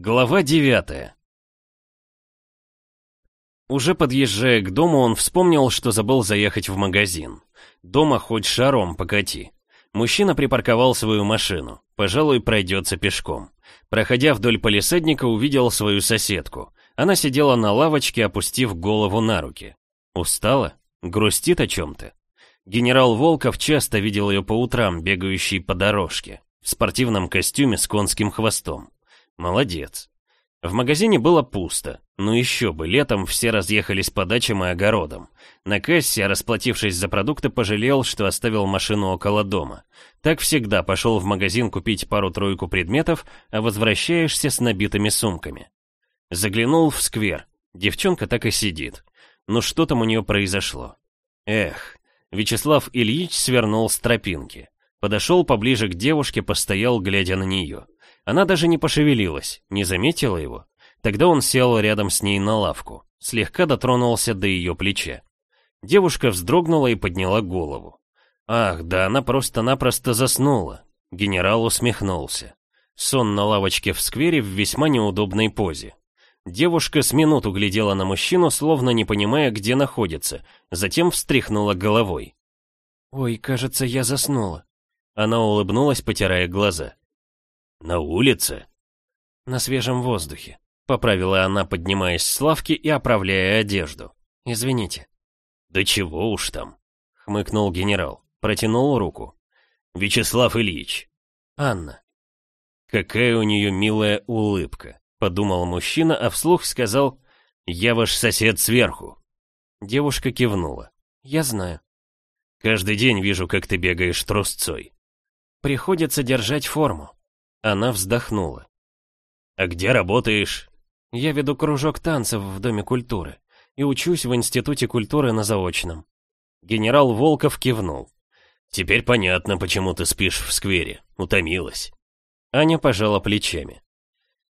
Глава девятая Уже подъезжая к дому, он вспомнил, что забыл заехать в магазин. Дома хоть шаром покати. Мужчина припарковал свою машину. Пожалуй, пройдется пешком. Проходя вдоль полисадника, увидел свою соседку. Она сидела на лавочке, опустив голову на руки. Устала? Грустит о чем-то? Генерал Волков часто видел ее по утрам, бегающей по дорожке, в спортивном костюме с конским хвостом. Молодец. В магазине было пусто. Ну еще бы, летом все разъехались по дачам и огородам. На кассе, расплатившись за продукты, пожалел, что оставил машину около дома. Так всегда пошел в магазин купить пару-тройку предметов, а возвращаешься с набитыми сумками. Заглянул в сквер. Девчонка так и сидит. Ну что там у нее произошло? Эх, Вячеслав Ильич свернул с тропинки. Подошел поближе к девушке, постоял, глядя на нее. Она даже не пошевелилась, не заметила его. Тогда он сел рядом с ней на лавку, слегка дотронулся до ее плеча. Девушка вздрогнула и подняла голову. Ах, да она просто-напросто заснула. Генерал усмехнулся. Сон на лавочке в сквере в весьма неудобной позе. Девушка с минуту глядела на мужчину, словно не понимая, где находится, затем встряхнула головой. «Ой, кажется, я заснула». Она улыбнулась, потирая глаза. «На улице?» «На свежем воздухе», — поправила она, поднимаясь с лавки и оправляя одежду. «Извините». «Да чего уж там», — хмыкнул генерал, протянул руку. «Вячеслав Ильич». «Анна». Какая у нее милая улыбка, подумал мужчина, а вслух сказал «Я ваш сосед сверху». Девушка кивнула. «Я знаю». «Каждый день вижу, как ты бегаешь трусцой». «Приходится держать форму». Она вздохнула. «А где работаешь?» «Я веду кружок танцев в Доме культуры и учусь в Институте культуры на заочном». Генерал Волков кивнул. «Теперь понятно, почему ты спишь в сквере. Утомилась». Аня пожала плечами.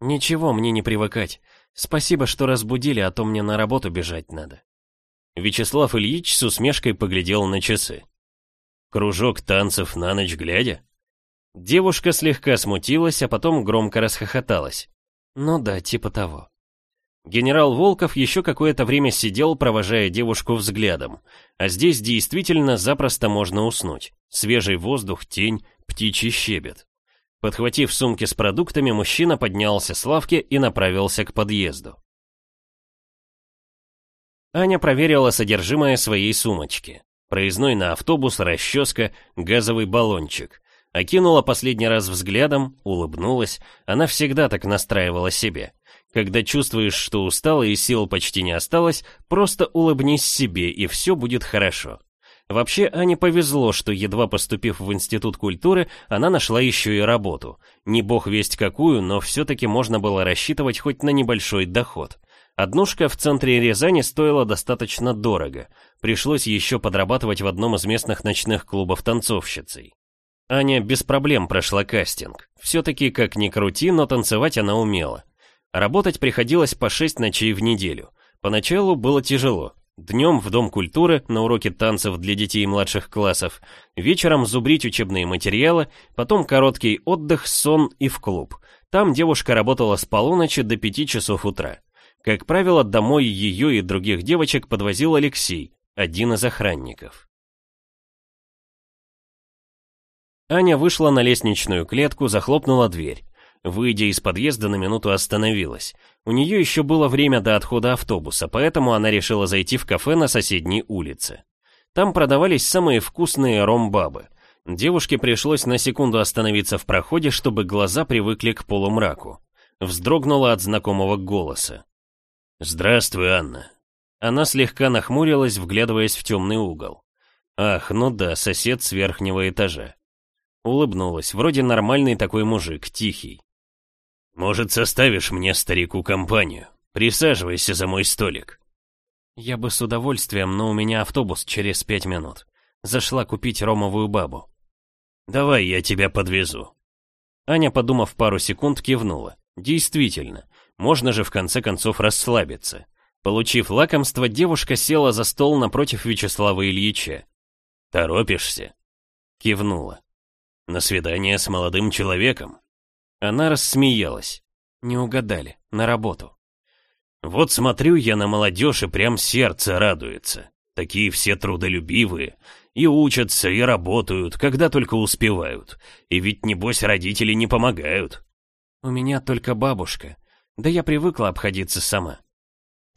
«Ничего, мне не привыкать. Спасибо, что разбудили, а то мне на работу бежать надо». Вячеслав Ильич с усмешкой поглядел на часы. «Кружок танцев на ночь глядя?» Девушка слегка смутилась, а потом громко расхохоталась. Ну да, типа того. Генерал Волков еще какое-то время сидел, провожая девушку взглядом. А здесь действительно запросто можно уснуть. Свежий воздух, тень, птичий щебет. Подхватив сумки с продуктами, мужчина поднялся с лавки и направился к подъезду. Аня проверила содержимое своей сумочки. Проездной на автобус, расческа, газовый баллончик. Окинула последний раз взглядом, улыбнулась. Она всегда так настраивала себе. Когда чувствуешь, что устала и сил почти не осталось, просто улыбнись себе, и все будет хорошо. Вообще, Ане повезло, что едва поступив в Институт культуры, она нашла еще и работу. Не бог весть какую, но все-таки можно было рассчитывать хоть на небольшой доход. Однушка в центре Рязани стоила достаточно дорого. Пришлось еще подрабатывать в одном из местных ночных клубов танцовщицей. Аня без проблем прошла кастинг. Все-таки, как ни крути, но танцевать она умела. Работать приходилось по 6 ночей в неделю. Поначалу было тяжело. Днем в Дом культуры, на уроке танцев для детей младших классов, вечером зубрить учебные материалы, потом короткий отдых, сон и в клуб. Там девушка работала с полуночи до 5 часов утра. Как правило, домой ее и других девочек подвозил Алексей, один из охранников. Аня вышла на лестничную клетку, захлопнула дверь. Выйдя из подъезда, на минуту остановилась. У нее еще было время до отхода автобуса, поэтому она решила зайти в кафе на соседней улице. Там продавались самые вкусные ромбабы. Девушке пришлось на секунду остановиться в проходе, чтобы глаза привыкли к полумраку. Вздрогнула от знакомого голоса. «Здравствуй, Анна». Она слегка нахмурилась, вглядываясь в темный угол. Ах, ну да, сосед с верхнего этажа. Улыбнулась, вроде нормальный такой мужик, тихий. «Может, составишь мне, старику, компанию? Присаживайся за мой столик». «Я бы с удовольствием, но у меня автобус через пять минут. Зашла купить ромовую бабу». «Давай я тебя подвезу». Аня, подумав пару секунд, кивнула. «Действительно, можно же в конце концов расслабиться». Получив лакомство, девушка села за стол напротив Вячеслава Ильича. «Торопишься?» Кивнула. На свидание с молодым человеком. Она рассмеялась. Не угадали, на работу. Вот смотрю я на молодежь и прям сердце радуется. Такие все трудолюбивые. И учатся, и работают, когда только успевают. И ведь, небось, родители не помогают. У меня только бабушка. Да я привыкла обходиться сама.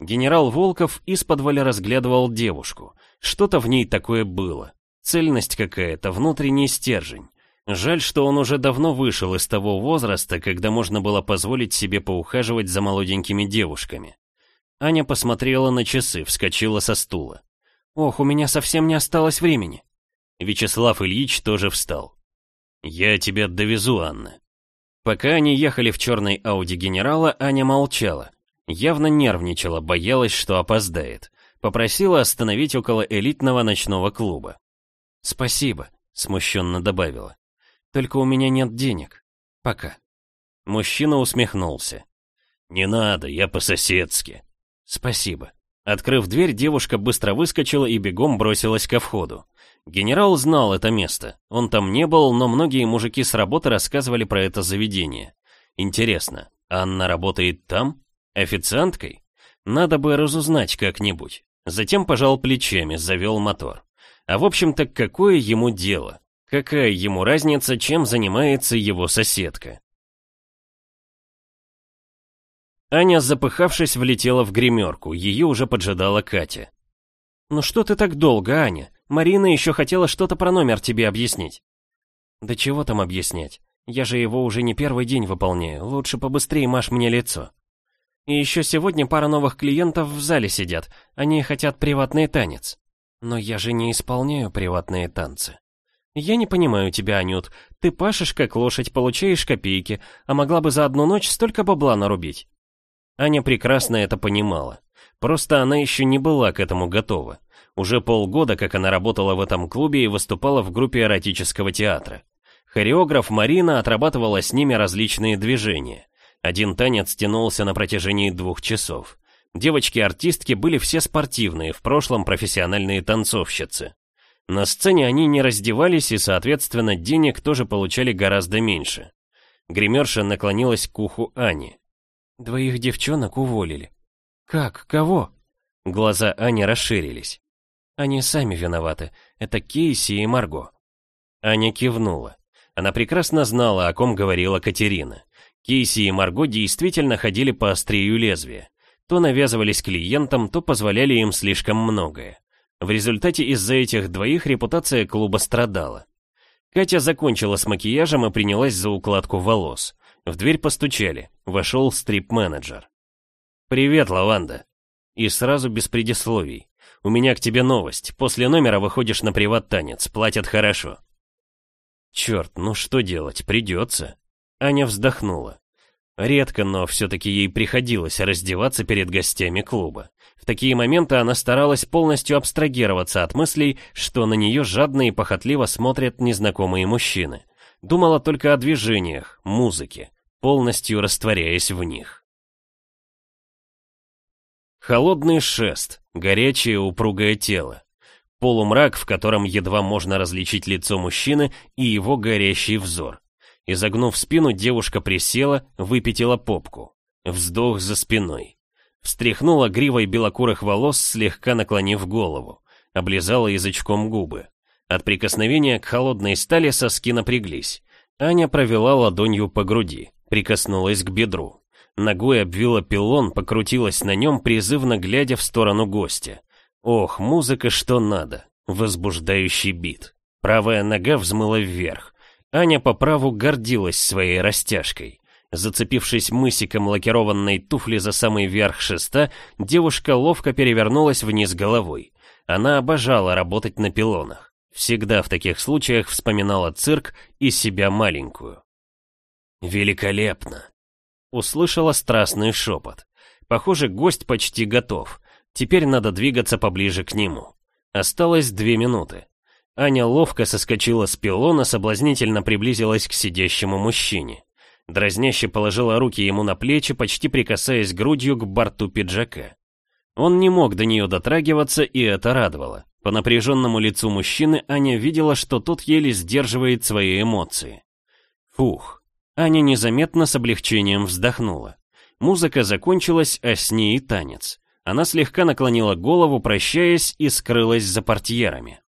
Генерал Волков из-под разглядывал девушку. Что-то в ней такое было. Цельность какая-то, внутренний стержень. Жаль, что он уже давно вышел из того возраста, когда можно было позволить себе поухаживать за молоденькими девушками. Аня посмотрела на часы, вскочила со стула. «Ох, у меня совсем не осталось времени». Вячеслав Ильич тоже встал. «Я тебя довезу, Анна». Пока они ехали в черной Ауди генерала, Аня молчала. Явно нервничала, боялась, что опоздает. Попросила остановить около элитного ночного клуба. «Спасибо», — смущенно добавила. Только у меня нет денег. Пока. Мужчина усмехнулся. «Не надо, я по-соседски». «Спасибо». Открыв дверь, девушка быстро выскочила и бегом бросилась ко входу. Генерал знал это место. Он там не был, но многие мужики с работы рассказывали про это заведение. Интересно, Анна работает там? Официанткой? Надо бы разузнать как-нибудь. Затем пожал плечами, завел мотор. А в общем-то, какое ему дело? Какая ему разница, чем занимается его соседка? Аня, запыхавшись, влетела в гримерку, ее уже поджидала Катя. «Ну что ты так долго, Аня? Марина еще хотела что-то про номер тебе объяснить». «Да чего там объяснять? Я же его уже не первый день выполняю, лучше побыстрее маш мне лицо». «И еще сегодня пара новых клиентов в зале сидят, они хотят приватный танец». «Но я же не исполняю приватные танцы». «Я не понимаю тебя, Анют. Ты пашешь как лошадь, получаешь копейки, а могла бы за одну ночь столько бабла нарубить». Аня прекрасно это понимала. Просто она еще не была к этому готова. Уже полгода, как она работала в этом клубе и выступала в группе эротического театра. Хореограф Марина отрабатывала с ними различные движения. Один танец тянулся на протяжении двух часов. Девочки-артистки были все спортивные, в прошлом профессиональные танцовщицы. На сцене они не раздевались и, соответственно, денег тоже получали гораздо меньше. Гримерша наклонилась к уху Ани. «Двоих девчонок уволили». «Как? Кого?» Глаза Ани расширились. «Они сами виноваты. Это Кейси и Марго». Аня кивнула. Она прекрасно знала, о ком говорила Катерина. Кейси и Марго действительно ходили по острию лезвия. То навязывались клиентам, то позволяли им слишком многое. В результате из-за этих двоих репутация клуба страдала. Катя закончила с макияжем и принялась за укладку волос. В дверь постучали. Вошел стрип-менеджер. «Привет, Лаванда». И сразу без предисловий. «У меня к тебе новость. После номера выходишь на приват-танец. Платят хорошо». «Черт, ну что делать? Придется». Аня вздохнула. Редко, но все-таки ей приходилось раздеваться перед гостями клуба. В такие моменты она старалась полностью абстрагироваться от мыслей, что на нее жадно и похотливо смотрят незнакомые мужчины. Думала только о движениях, музыке, полностью растворяясь в них. Холодный шест, горячее упругое тело. Полумрак, в котором едва можно различить лицо мужчины и его горящий взор. Изогнув спину, девушка присела, выпятила попку. Вздох за спиной. Встряхнула гривой белокурых волос, слегка наклонив голову. Облизала язычком губы. От прикосновения к холодной стали соски напряглись. Аня провела ладонью по груди, прикоснулась к бедру. Ногой обвила пилон, покрутилась на нем, призывно глядя в сторону гостя. Ох, музыка что надо. Возбуждающий бит. Правая нога взмыла вверх. Аня по праву гордилась своей растяжкой. Зацепившись мысиком лакированной туфли за самый верх шеста, девушка ловко перевернулась вниз головой. Она обожала работать на пилонах. Всегда в таких случаях вспоминала цирк и себя маленькую. «Великолепно!» Услышала страстный шепот. Похоже, гость почти готов. Теперь надо двигаться поближе к нему. Осталось две минуты. Аня ловко соскочила с пилона, соблазнительно приблизилась к сидящему мужчине. Дразняще положила руки ему на плечи, почти прикасаясь грудью к борту пиджака. Он не мог до нее дотрагиваться, и это радовало. По напряженному лицу мужчины Аня видела, что тот еле сдерживает свои эмоции. Фух, Аня незаметно с облегчением вздохнула. Музыка закончилась, а с ней и танец. Она слегка наклонила голову, прощаясь, и скрылась за портьерами.